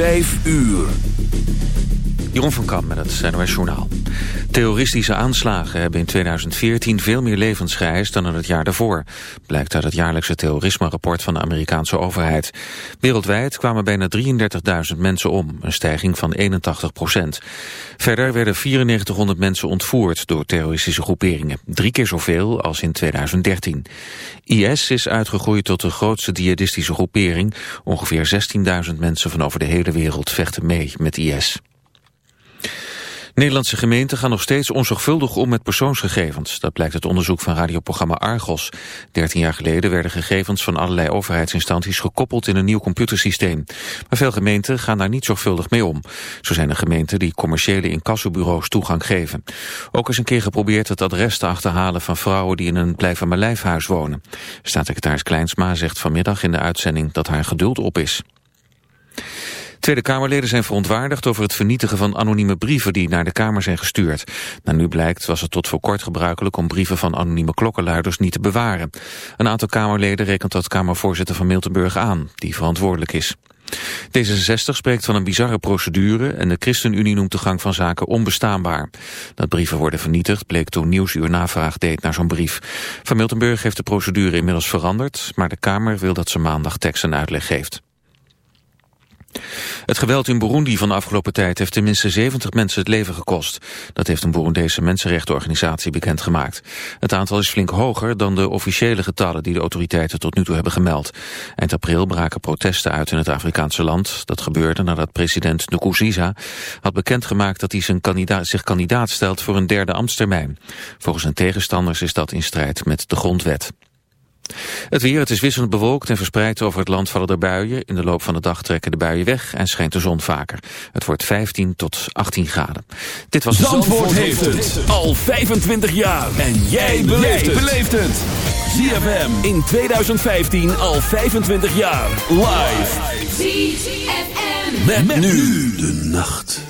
Vijf uur. Jeroen van Kam met het NOS Journaal. Terroristische aanslagen hebben in 2014 veel meer levens geëist dan in het jaar daarvoor. Blijkt uit het jaarlijkse terrorisme-rapport van de Amerikaanse overheid. Wereldwijd kwamen bijna 33.000 mensen om, een stijging van 81 procent. Verder werden 9400 mensen ontvoerd door terroristische groeperingen. Drie keer zoveel als in 2013. IS is uitgegroeid tot de grootste jihadistische groepering. Ongeveer 16.000 mensen van over de hele wereld vechten mee met IS. Nederlandse gemeenten gaan nog steeds onzorgvuldig om met persoonsgegevens. Dat blijkt uit onderzoek van radioprogramma Argos. Dertien jaar geleden werden gegevens van allerlei overheidsinstanties gekoppeld in een nieuw computersysteem. Maar veel gemeenten gaan daar niet zorgvuldig mee om. Zo zijn er gemeenten die commerciële incassobureaus toegang geven. Ook is een keer geprobeerd het adres te achterhalen van vrouwen die in een blijf maar lijfhuis wonen. Staatssecretaris Kleinsma zegt vanmiddag in de uitzending dat haar geduld op is. Tweede Kamerleden zijn verontwaardigd over het vernietigen van anonieme brieven die naar de Kamer zijn gestuurd. Naar nu blijkt was het tot voor kort gebruikelijk om brieven van anonieme klokkenluiders niet te bewaren. Een aantal Kamerleden rekent dat Kamervoorzitter van Miltenburg aan, die verantwoordelijk is. D66 spreekt van een bizarre procedure en de ChristenUnie noemt de gang van zaken onbestaanbaar. Dat brieven worden vernietigd bleek toen Nieuwsuur navraag deed naar zo'n brief. Van Miltenburg heeft de procedure inmiddels veranderd, maar de Kamer wil dat ze maandag tekst en uitleg geeft. Het geweld in Burundi van de afgelopen tijd heeft tenminste 70 mensen het leven gekost. Dat heeft een Burundese mensenrechtenorganisatie bekendgemaakt. Het aantal is flink hoger dan de officiële getallen die de autoriteiten tot nu toe hebben gemeld. Eind april braken protesten uit in het Afrikaanse land. Dat gebeurde nadat president Nkurunziza had bekendgemaakt dat hij zijn kandidaat, zich kandidaat stelt voor een derde ambtstermijn. Volgens zijn tegenstanders is dat in strijd met de grondwet. Het weer, het is wisselend bewolkt en verspreid over het land vallen er buien. In de loop van de dag trekken de buien weg en schijnt de zon vaker. Het wordt 15 tot 18 graden. Dit was Zandvoort, Zandvoort heeft het al 25 jaar. En jij beleeft het. ZFM in 2015 al 25 jaar. Live. ZFM. Met, met nu de nacht.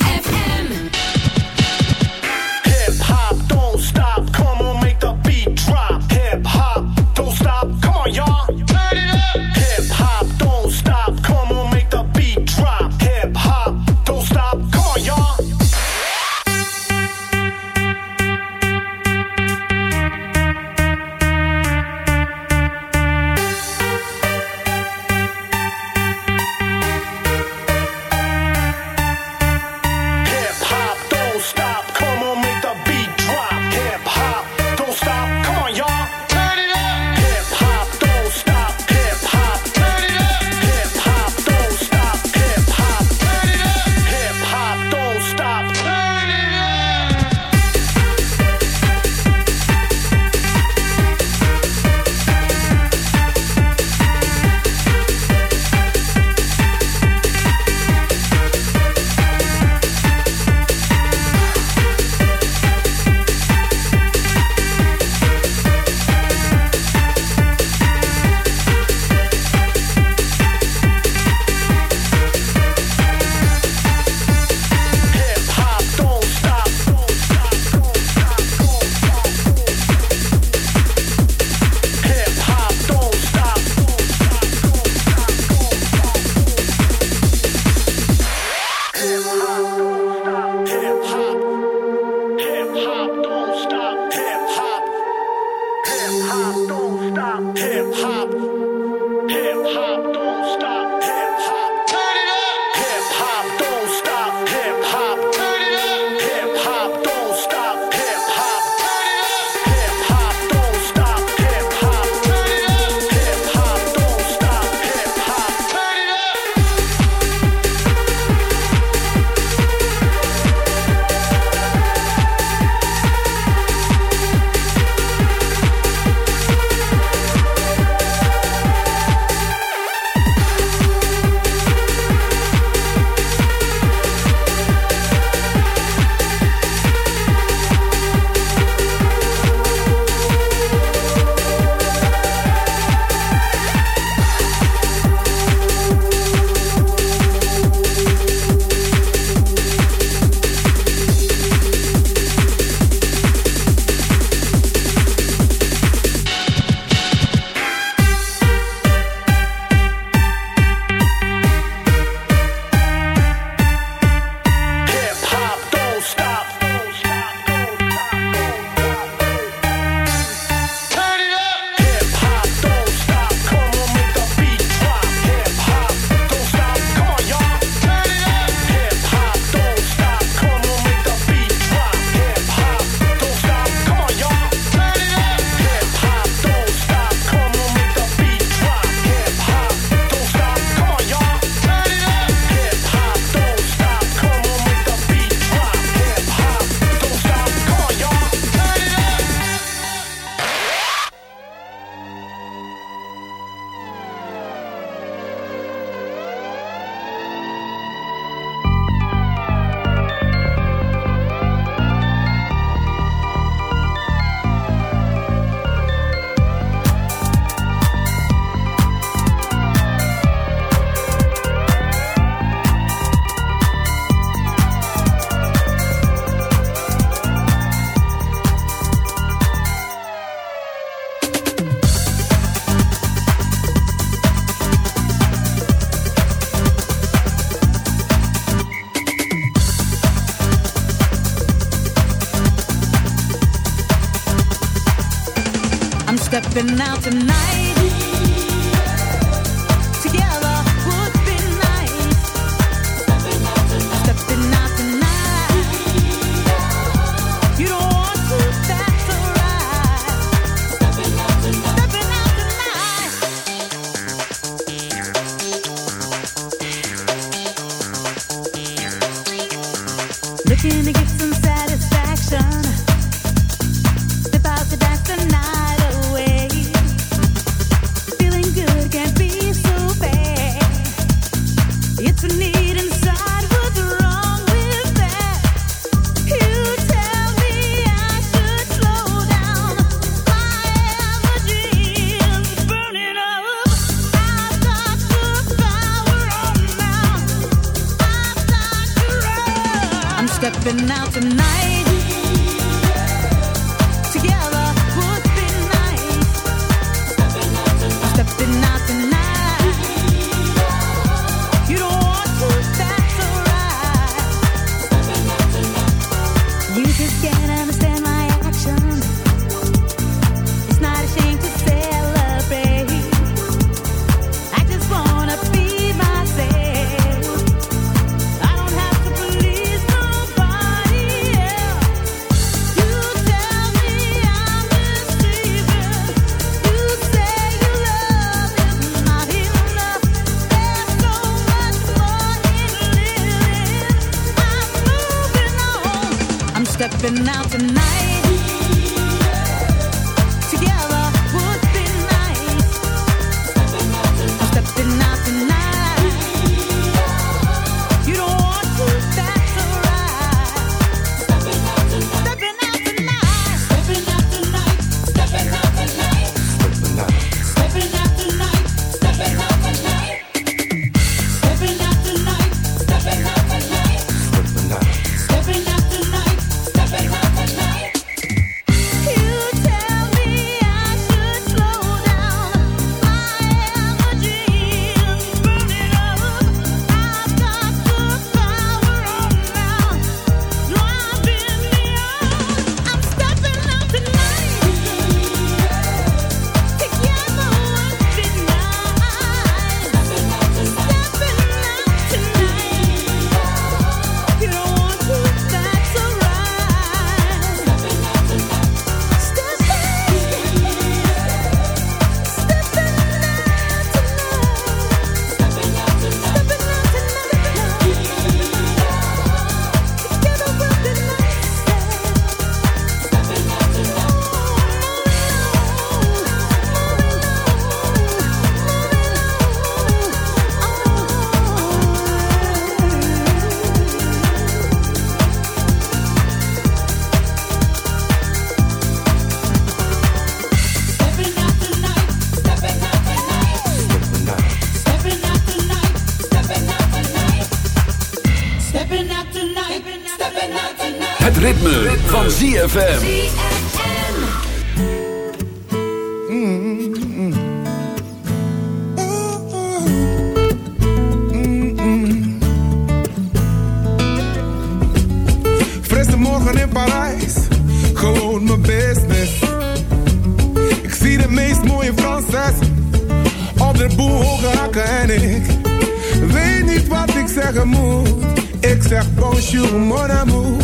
mon amour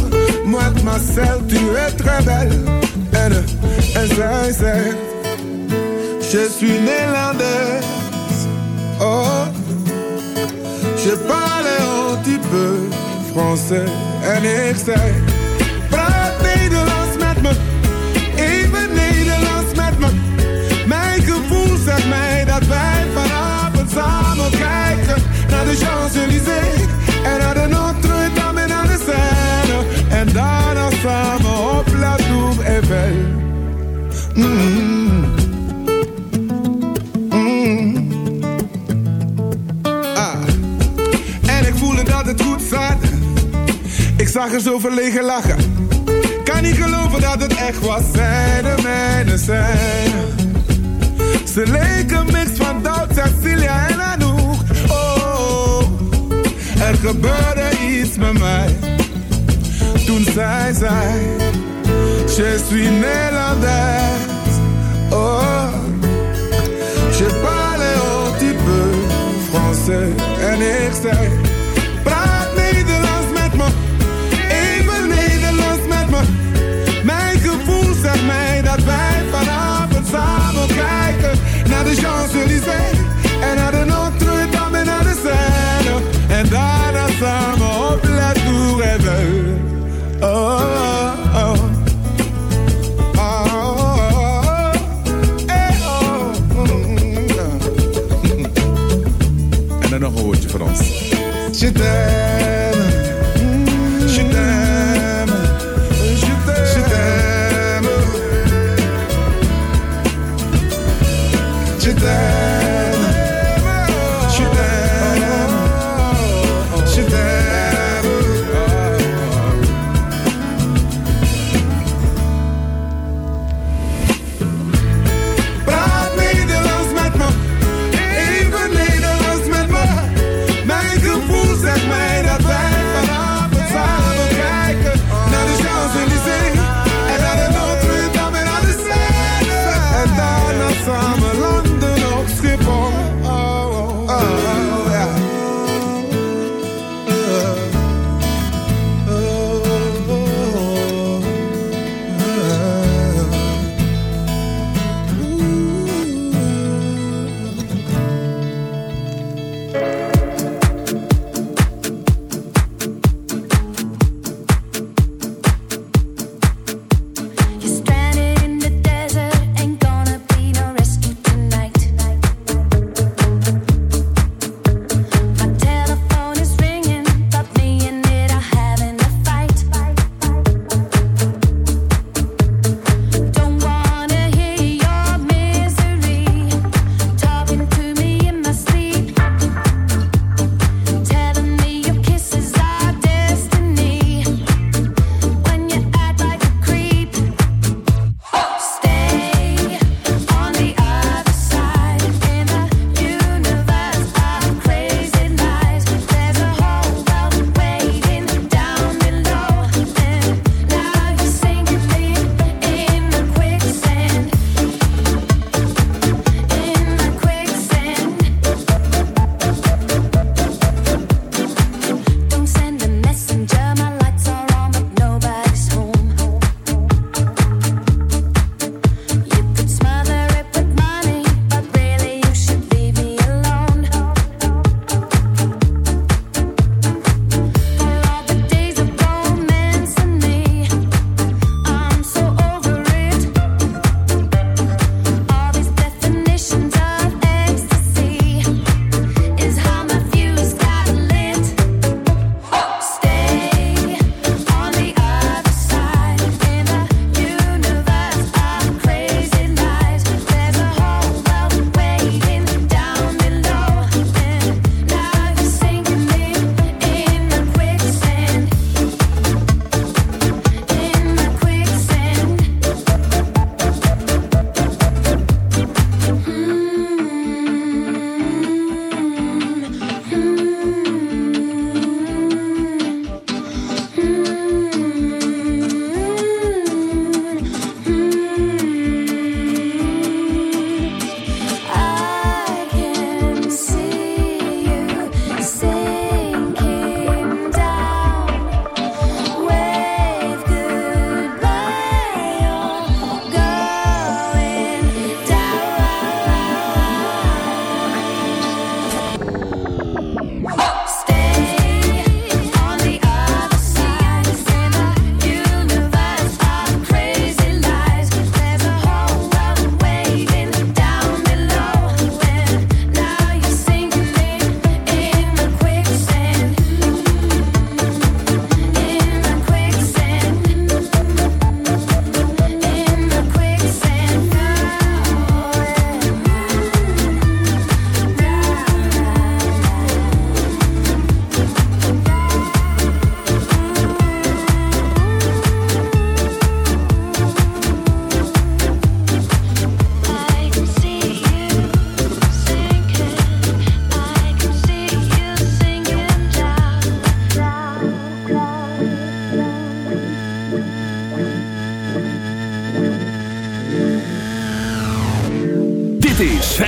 Marcel, tu es très belle. En zij zegt, je suis néerlandaise. Oh, je parle un petit peu français. En ik zei, praat Nederlands met me. Even Nederlands met me. Mijn gevoel zegt mij dat wij vanavond samen kijken naar de Champs-Élysées en naar de op La Tour Eiffel. Ah. En ik voelde dat het goed zat. Ik zag er zo verlegen lachen. Kan niet geloven dat het echt was. Zij de mijne zijn. Ze leken mix van Doubt, Cecilia en Anouk. Oh, er gebeurde iets met mij toen zei Je suis néerlandaise. Oh. Je parle un petit peu français En ik je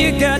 you got